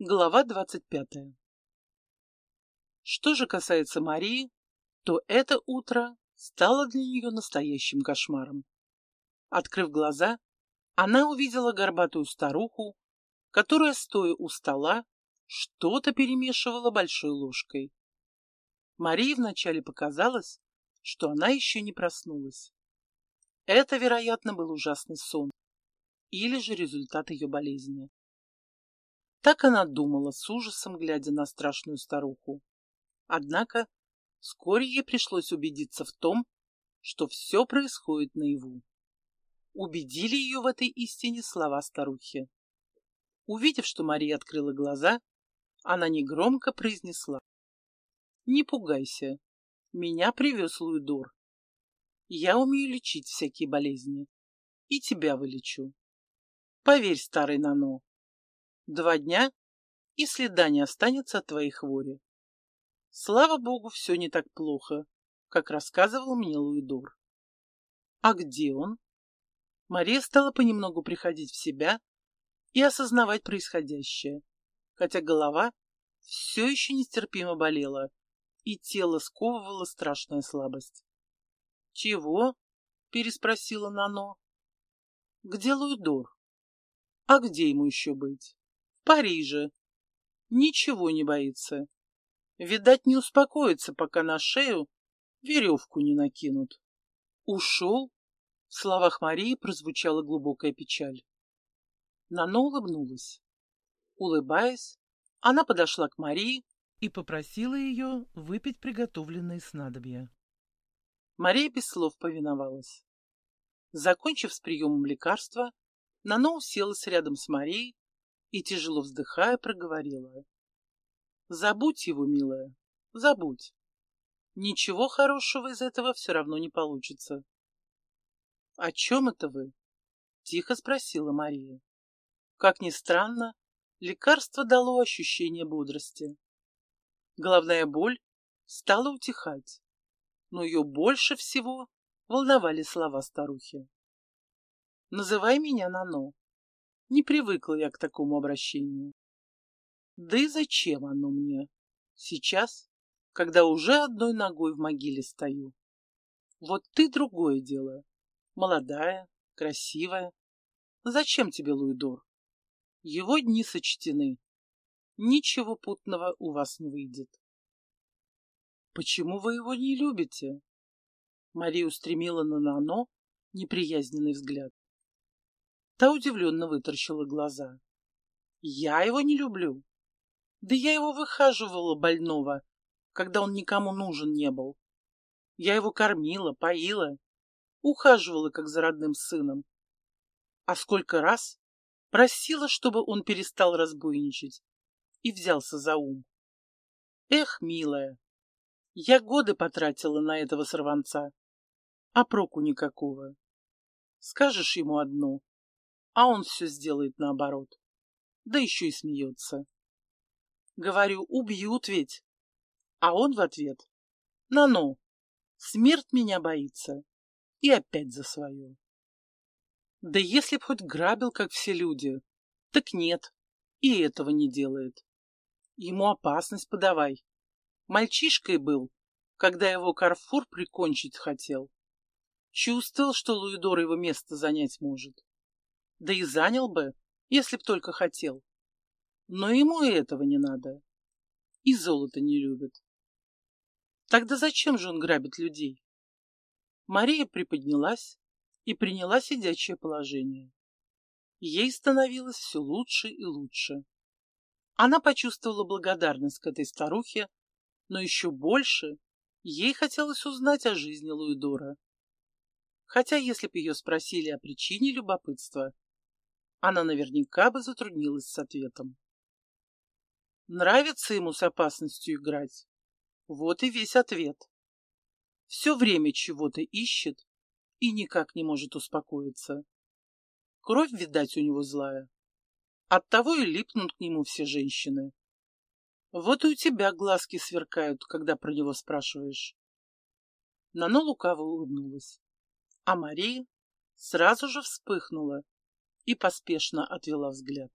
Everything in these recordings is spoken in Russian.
Глава двадцать пятая. Что же касается Марии, то это утро стало для нее настоящим кошмаром. Открыв глаза, она увидела горбатую старуху, которая, стоя у стола, что-то перемешивала большой ложкой. Марии вначале показалось, что она еще не проснулась. Это, вероятно, был ужасный сон или же результат ее болезни. Так она думала, с ужасом глядя на страшную старуху. Однако вскоре ей пришлось убедиться в том, что все происходит наяву. Убедили ее в этой истине слова старухи. Увидев, что Мария открыла глаза, она негромко произнесла. «Не пугайся, меня привез Луидор. Я умею лечить всякие болезни, и тебя вылечу. Поверь, старый Нано, Два дня, и следа не останется от твоей хвори. Слава богу, все не так плохо, как рассказывал мне Луидор. А где он? Мария стала понемногу приходить в себя и осознавать происходящее, хотя голова все еще нестерпимо болела, и тело сковывало страшная слабость. «Чего?» — переспросила Нано. «Где Луидор? А где ему еще быть?» Париже. Ничего не боится. Видать, не успокоится, пока на шею веревку не накинут. Ушел? В словах Марии прозвучала глубокая печаль. Нано улыбнулась. Улыбаясь, она подошла к Марии и попросила ее выпить приготовленные снадобья. Мария без слов повиновалась. Закончив с приемом лекарства, Нано уселась рядом с Марией и, тяжело вздыхая, проговорила. Забудь его, милая, забудь. Ничего хорошего из этого все равно не получится. — О чем это вы? — тихо спросила Мария. Как ни странно, лекарство дало ощущение бодрости. Головная боль стала утихать, но ее больше всего волновали слова старухи. «Называй меня Нано. Не привыкла я к такому обращению. Да и зачем оно мне? Сейчас, когда уже одной ногой в могиле стою. Вот ты другое дело. Молодая, красивая. Зачем тебе Луидор? Его дни сочтены. Ничего путного у вас не выйдет. Почему вы его не любите? Мария устремила на Нано неприязненный взгляд. Та удивленно вытаращила глаза. Я его не люблю. Да я его выхаживала больного, когда он никому нужен не был. Я его кормила, поила, ухаживала, как за родным сыном. А сколько раз просила, чтобы он перестал разбойничать и взялся за ум. Эх, милая, я годы потратила на этого сорванца, а проку никакого. Скажешь ему одно, а он все сделает наоборот. Да еще и смеется. Говорю, убьют ведь. А он в ответ, на-ну, смерть меня боится. И опять за свое. Да если б хоть грабил, как все люди, так нет, и этого не делает. Ему опасность подавай. Мальчишкой был, когда его Карфур прикончить хотел. Чувствовал, что Луидор его место занять может. Да и занял бы, если б только хотел. Но ему и этого не надо. И золото не любит. Тогда зачем же он грабит людей? Мария приподнялась и приняла сидячее положение. Ей становилось все лучше и лучше. Она почувствовала благодарность к этой старухе, но еще больше ей хотелось узнать о жизни Луидора. Хотя, если бы ее спросили о причине любопытства, она наверняка бы затруднилась с ответом. Нравится ему с опасностью играть? Вот и весь ответ. Все время чего-то ищет и никак не может успокоиться. Кровь, видать, у него злая. Оттого и липнут к нему все женщины. Вот и у тебя глазки сверкают, когда про него спрашиваешь. Нано лукаво улыбнулась, а Мария сразу же вспыхнула и поспешно отвела взгляд.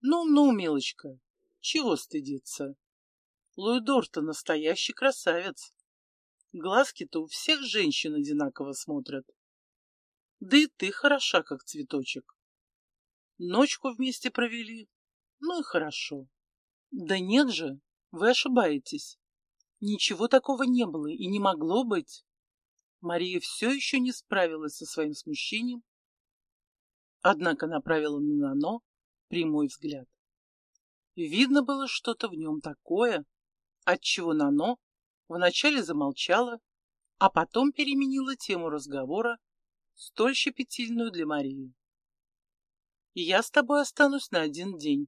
Ну-ну, милочка, чего стыдиться? Луидор-то настоящий красавец. Глазки-то у всех женщин одинаково смотрят. Да и ты хороша, как цветочек. Ночку вместе провели, ну и хорошо. Да нет же, вы ошибаетесь. Ничего такого не было и не могло быть. Мария все еще не справилась со своим смущением, однако направила на Нано прямой взгляд. Видно было что-то в нем такое, отчего Нано вначале замолчала, а потом переменила тему разговора, столь щепетильную для Марии. «Я с тобой останусь на один день.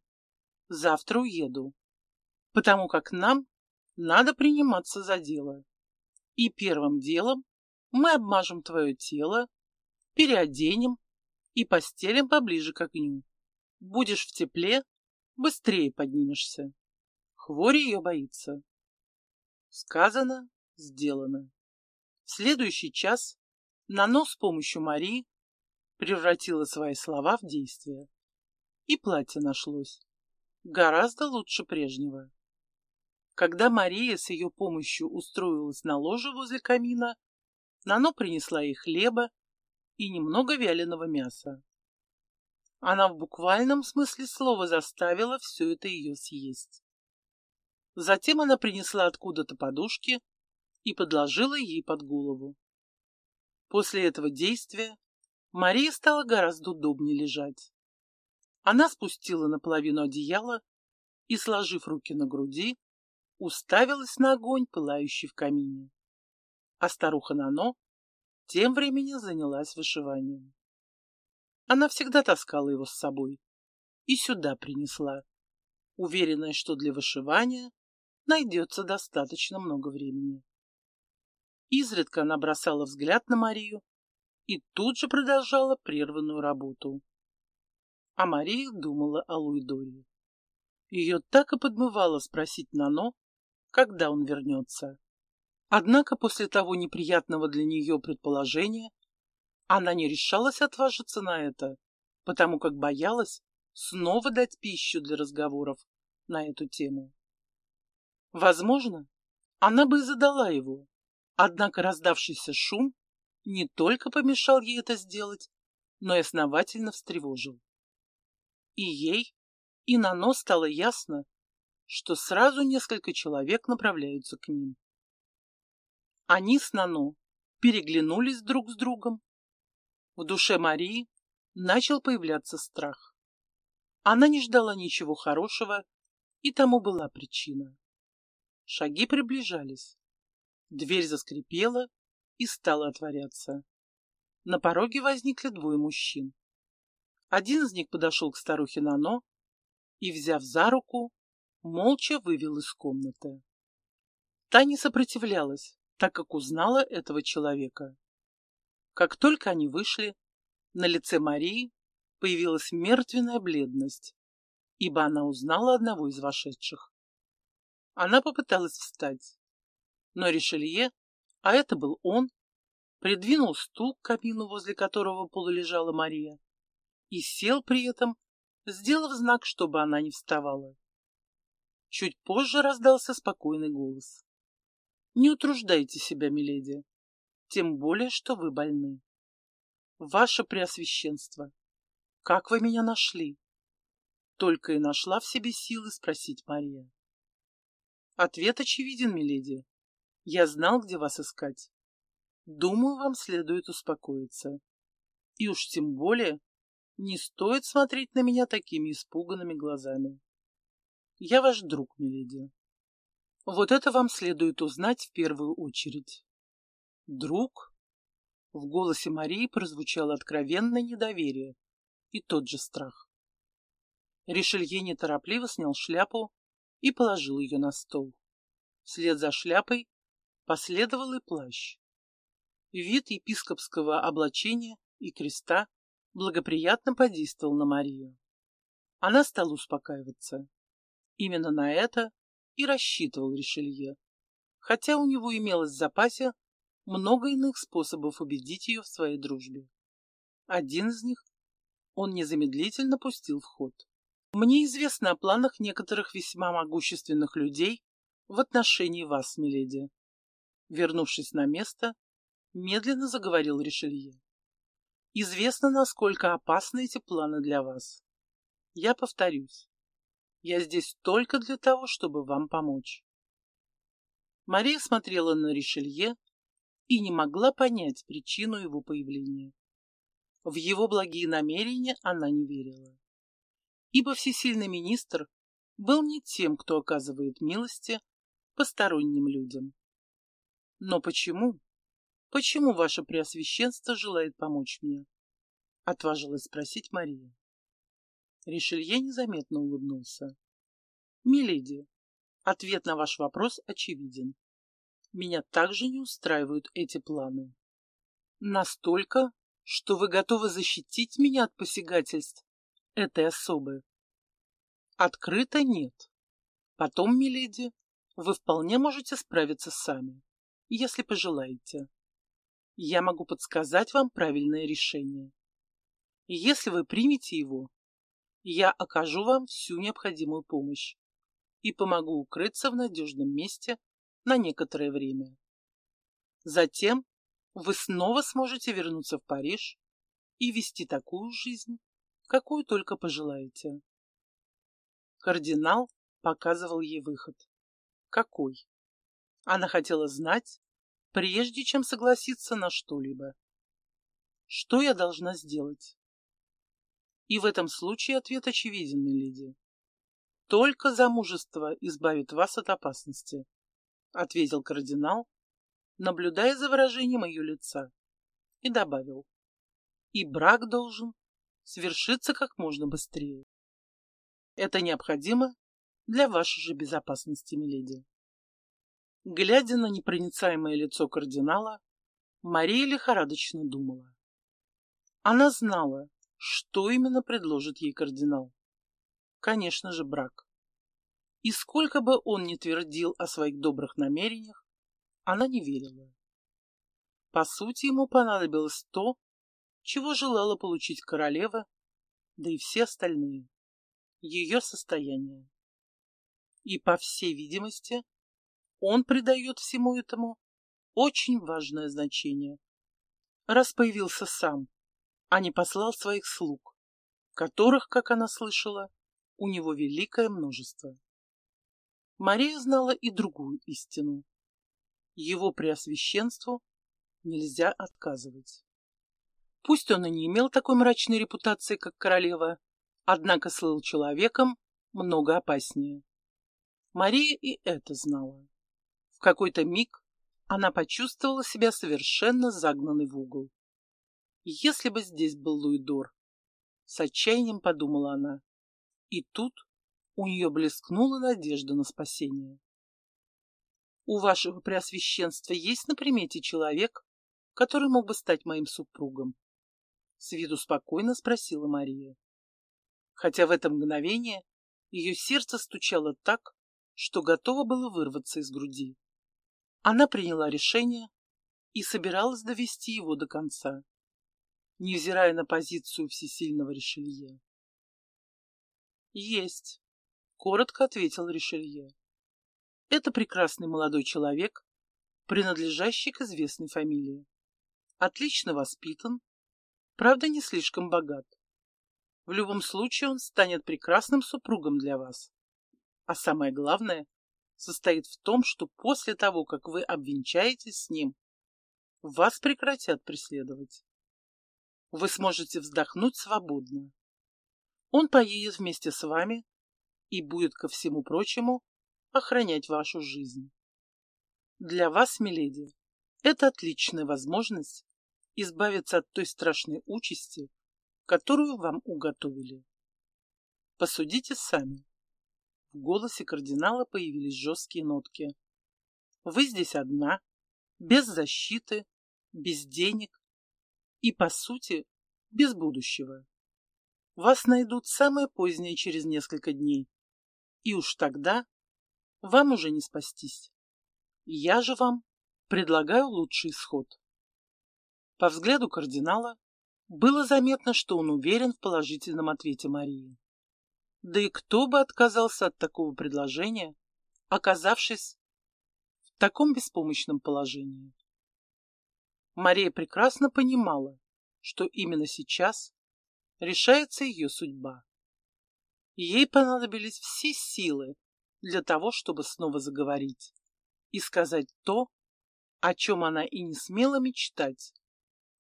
Завтра уеду, потому как нам надо приниматься за дело. И первым делом мы обмажем твое тело, переоденем и постелим поближе к огню. Будешь в тепле, быстрее поднимешься. Хворь ее боится. Сказано, сделано. В следующий час Нано с помощью Марии превратила свои слова в действие. И платье нашлось. Гораздо лучше прежнего. Когда Мария с ее помощью устроилась на ложе возле камина, Нано принесла ей хлеба и немного вяленого мяса. Она в буквальном смысле слова заставила все это ее съесть. Затем она принесла откуда-то подушки и подложила ей под голову. После этого действия Мария стала гораздо удобнее лежать. Она спустила наполовину одеяла и, сложив руки на груди, уставилась на огонь, пылающий в камине. А старуха Нано тем временем занялась вышиванием. Она всегда таскала его с собой и сюда принесла, уверенная, что для вышивания найдется достаточно много времени. Изредка она бросала взгляд на Марию и тут же продолжала прерванную работу. А Мария думала о Луидоре. Ее так и подмывало спросить Нано, когда он вернется. Однако после того неприятного для нее предположения она не решалась отважиться на это, потому как боялась снова дать пищу для разговоров на эту тему. Возможно, она бы и задала его, однако раздавшийся шум не только помешал ей это сделать, но и основательно встревожил. И ей, и на нос стало ясно, что сразу несколько человек направляются к ним. Они с Нано переглянулись друг с другом. В душе Марии начал появляться страх. Она не ждала ничего хорошего, и тому была причина. Шаги приближались. Дверь заскрипела и стала отворяться. На пороге возникли двое мужчин. Один из них подошел к старухе Нано и, взяв за руку, молча вывел из комнаты. Та не сопротивлялась, так как узнала этого человека. Как только они вышли, на лице Марии появилась мертвенная бледность, ибо она узнала одного из вошедших. Она попыталась встать, но Ришелье, а это был он, придвинул стул к камину, возле которого полулежала Мария, и сел при этом, сделав знак, чтобы она не вставала. Чуть позже раздался спокойный голос. Не утруждайте себя, миледи, тем более, что вы больны. Ваше Преосвященство, как вы меня нашли? Только и нашла в себе силы спросить Мария. Ответ очевиден, миледи. Я знал, где вас искать. Думаю, вам следует успокоиться. И уж тем более не стоит смотреть на меня такими испуганными глазами. Я ваш друг, миледи. Вот это вам следует узнать в первую очередь. Друг? В голосе Марии прозвучало откровенное недоверие и тот же страх. Ришелье неторопливо снял шляпу и положил ее на стол. Вслед за шляпой последовал и плащ. Вид епископского облачения и креста благоприятно подействовал на Марию. Она стала успокаиваться. Именно на это и рассчитывал Ришелье, хотя у него имелось в запасе много иных способов убедить ее в своей дружбе. Один из них он незамедлительно пустил в ход. Мне известно о планах некоторых весьма могущественных людей в отношении вас, миледи. Вернувшись на место, медленно заговорил Ришелье. Известно, насколько опасны эти планы для вас. Я повторюсь, я здесь только для того, чтобы вам помочь. Мария смотрела на Ришелье и не могла понять причину его появления. В его благие намерения она не верила. Ибо всесильный министр был не тем, кто оказывает милости посторонним людям. Но почему? Почему ваше преосвященство желает помочь мне? Отважилась спросить Мария. Ришелье незаметно улыбнулся. Миледи, ответ на ваш вопрос очевиден. Меня также не устраивают эти планы. Настолько, что вы готовы защитить меня от посягательств этой особы. Открыто нет. Потом, миледи, вы вполне можете справиться сами, если пожелаете. Я могу подсказать вам правильное решение. Если вы примете его, я окажу вам всю необходимую помощь и помогу укрыться в надежном месте на некоторое время. Затем вы снова сможете вернуться в Париж и вести такую жизнь, какую только пожелаете. Кардинал показывал ей выход. Какой? Она хотела знать, прежде чем согласиться на что-либо. Что я должна сделать? И в этом случае ответ очевиден, миледи. Только замужество избавит вас от опасности, ответил кардинал, наблюдая за выражением ее лица, и добавил. И брак должен свершиться как можно быстрее. Это необходимо для вашей же безопасности, миледи. Глядя на непроницаемое лицо кардинала, Мария лихорадочно думала. Она знала, что именно предложит ей кардинал. Конечно же, брак. И сколько бы он ни твердил о своих добрых намерениях, она не верила. По сути, ему понадобилось то, чего желала получить королева, да и все остальные. Ее состояние. И, по всей видимости, он придает всему этому очень важное значение. Раз появился сам, а не послал своих слуг, которых, как она слышала, у него великое множество. Мария знала и другую истину. Его преосвященству нельзя отказывать. Пусть он и не имел такой мрачной репутации, как королева, однако слыл человеком много опаснее. Мария и это знала. В какой-то миг она почувствовала себя совершенно загнанной в угол. Если бы здесь был Луидор, с отчаянием подумала она. И тут у нее блескнула надежда на спасение. У вашего преосвященства есть на примете человек, который мог бы стать моим супругом? С виду спокойно спросила Мария. Хотя в это мгновение ее сердце стучало так, что готово было вырваться из груди. Она приняла решение и собиралась довести его до конца, невзирая на позицию всесильного Ришелье. «Есть», — коротко ответил Ришелье. «Это прекрасный молодой человек, принадлежащий к известной фамилии. Отлично воспитан, правда, не слишком богат. В любом случае он станет прекрасным супругом для вас. А самое главное состоит в том, что после того, как вы обвенчаетесь с ним, вас прекратят преследовать. Вы сможете вздохнуть свободно. Он поедет вместе с вами и будет, ко всему прочему, охранять вашу жизнь. Для вас, миледи, это отличная возможность избавиться от той страшной участи, которую вам уготовили. Посудите сами. В голосе кардинала появились жесткие нотки. Вы здесь одна, без защиты, без денег и, по сути, без будущего. Вас найдут самое позднее через несколько дней, и уж тогда вам уже не спастись. Я же вам предлагаю лучший исход. По взгляду кардинала было заметно, что он уверен в положительном ответе Марии. Да и кто бы отказался от такого предложения, оказавшись в таком беспомощном положении? Мария прекрасно понимала, что именно сейчас решается ее судьба. Ей понадобились все силы для того, чтобы снова заговорить и сказать то, о чем она и не смела мечтать,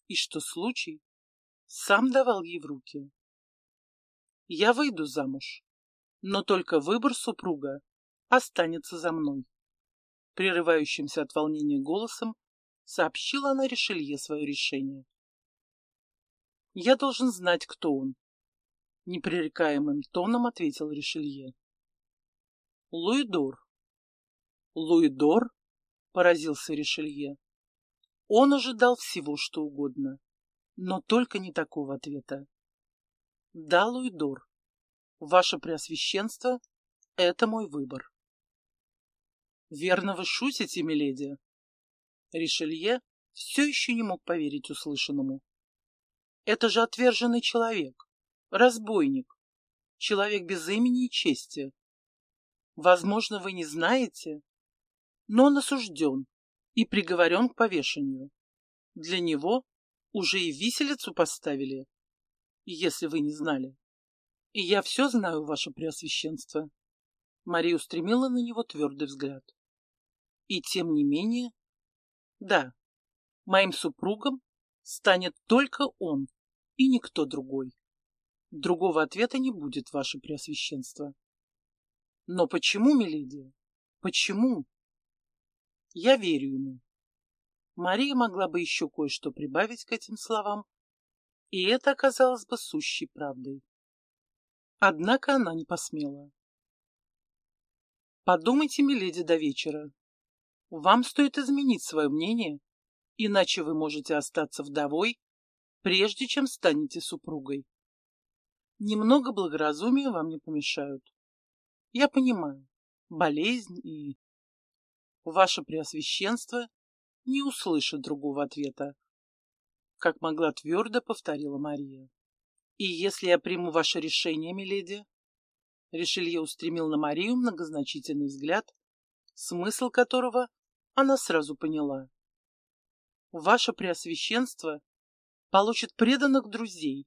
и что случай сам давал ей в руки. Я выйду замуж, но только выбор супруга останется за мной. Прерывающимся от волнения голосом сообщила она Ришелье свое решение. Я должен знать, кто он. Непререкаемым тоном ответил Ришелье. Луидор. Луидор? Поразился Ришелье. Он ожидал всего, что угодно, но только не такого ответа. Да, Луидор, ваше преосвященство — это мой выбор. Верно вы шутите, миледи? Ришелье все еще не мог поверить услышанному. Это же отверженный человек, разбойник, человек без имени и чести. Возможно, вы не знаете, но он осужден и приговорен к повешению. Для него уже и виселицу поставили если вы не знали. И я все знаю, ваше преосвященство. Мария устремила на него твердый взгляд. И тем не менее... Да, моим супругом станет только он и никто другой. Другого ответа не будет, ваше преосвященство. Но почему, миледи? Почему? Я верю ему. Мария могла бы еще кое-что прибавить к этим словам, и это оказалось бы сущей правдой. Однако она не посмела. Подумайте, миледи, до вечера. Вам стоит изменить свое мнение, иначе вы можете остаться вдовой, прежде чем станете супругой. Немного благоразумия вам не помешают. Я понимаю, болезнь и... Ваше Преосвященство не услышит другого ответа, как могла твердо повторила Мария. И если я приму ваше решение, миледи? Ришелье устремил на Марию многозначительный взгляд, смысл которого она сразу поняла. Ваше Преосвященство получит преданных друзей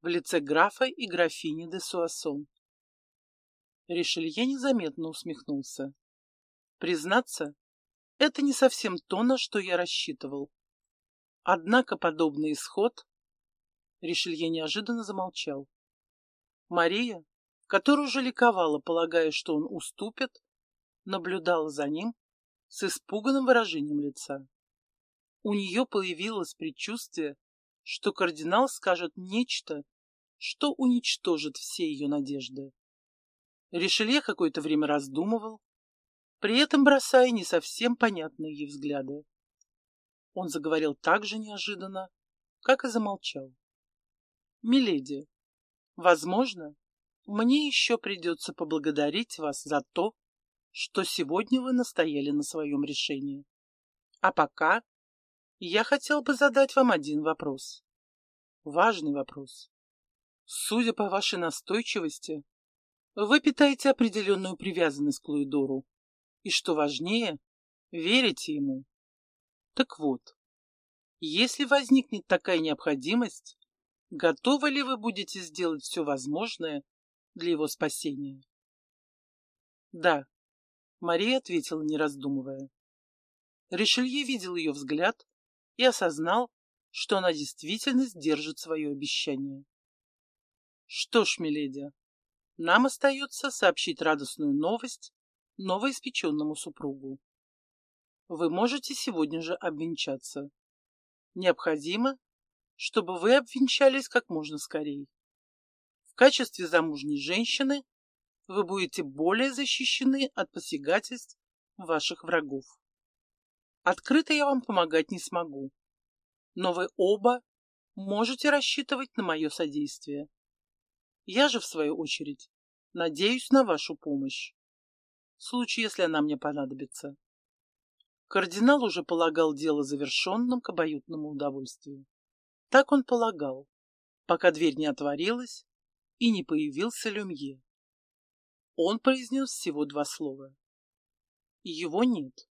в лице графа и графини де Суассон. Ришелье незаметно усмехнулся. Признаться, это не совсем то, на что я рассчитывал. Однако подобный исход... Ришелье неожиданно замолчал. Мария, которая уже ликовала, полагая, что он уступит, наблюдала за ним с испуганным выражением лица. У нее появилось предчувствие, что кардинал скажет нечто, что уничтожит все ее надежды. Ришелье какое-то время раздумывал, при этом бросая не совсем понятные ей взгляды. Он заговорил так же неожиданно, как и замолчал. «Миледи, возможно, мне еще придется поблагодарить вас за то, что сегодня вы настояли на своем решении. А пока я хотел бы задать вам один вопрос. Важный вопрос. Судя по вашей настойчивости, вы питаете определенную привязанность к Луидору, и, что важнее, верите ему. Так вот, если возникнет такая необходимость, готовы ли вы будете сделать все возможное для его спасения? Да, Мария ответила, не раздумывая. Ришелье видел ее взгляд и осознал, что она действительно сдержит свое обещание. Что ж, миледи, нам остается сообщить радостную новость новоиспеченному супругу вы можете сегодня же обвенчаться. Необходимо, чтобы вы обвенчались как можно скорее. В качестве замужней женщины вы будете более защищены от посягательств ваших врагов. Открыто я вам помогать не смогу, но вы оба можете рассчитывать на мое содействие. Я же, в свою очередь, надеюсь на вашу помощь, в случае, если она мне понадобится. Кардинал уже полагал дело завершенным к обоюдному удовольствию. Так он полагал, пока дверь не отворилась и не появился Люмье. Он произнес всего два слова. Его нет.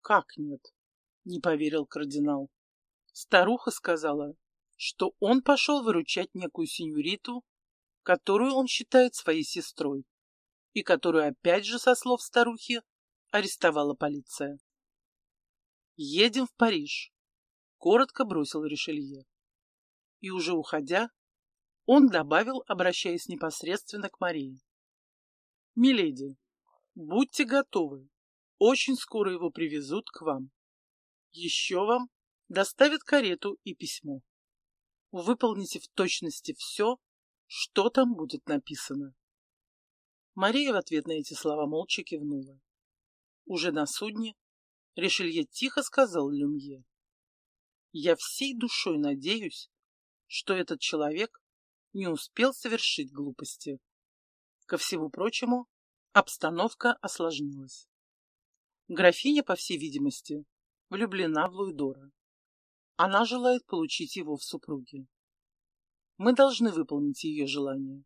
Как нет? Не поверил кардинал. Старуха сказала, что он пошел выручать некую сеньориту, которую он считает своей сестрой, и которую, опять же, со слов старухи, арестовала полиция. «Едем в Париж», — коротко бросил Ришелье. И уже уходя, он добавил, обращаясь непосредственно к Марии. «Миледи, будьте готовы, очень скоро его привезут к вам. Еще вам доставят карету и письмо. Выполните в точности все, что там будет написано. Мария в ответ на эти слова молча кивнула. Уже на судне Ришелье тихо сказал Люмье. «Я всей душой надеюсь, что этот человек не успел совершить глупости. Ко всему прочему, обстановка осложнилась. Графиня, по всей видимости, влюблена в Луидора. Она желает получить его в супруги. Мы должны выполнить ее желание,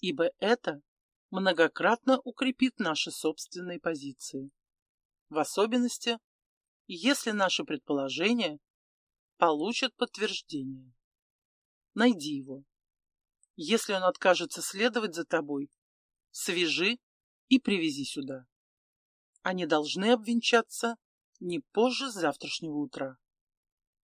ибо это многократно укрепит наши собственные позиции. В особенности, если наши предположения получат подтверждение. Найди его. Если он откажется следовать за тобой, свяжи и привези сюда. Они должны обвенчаться не позже завтрашнего утра.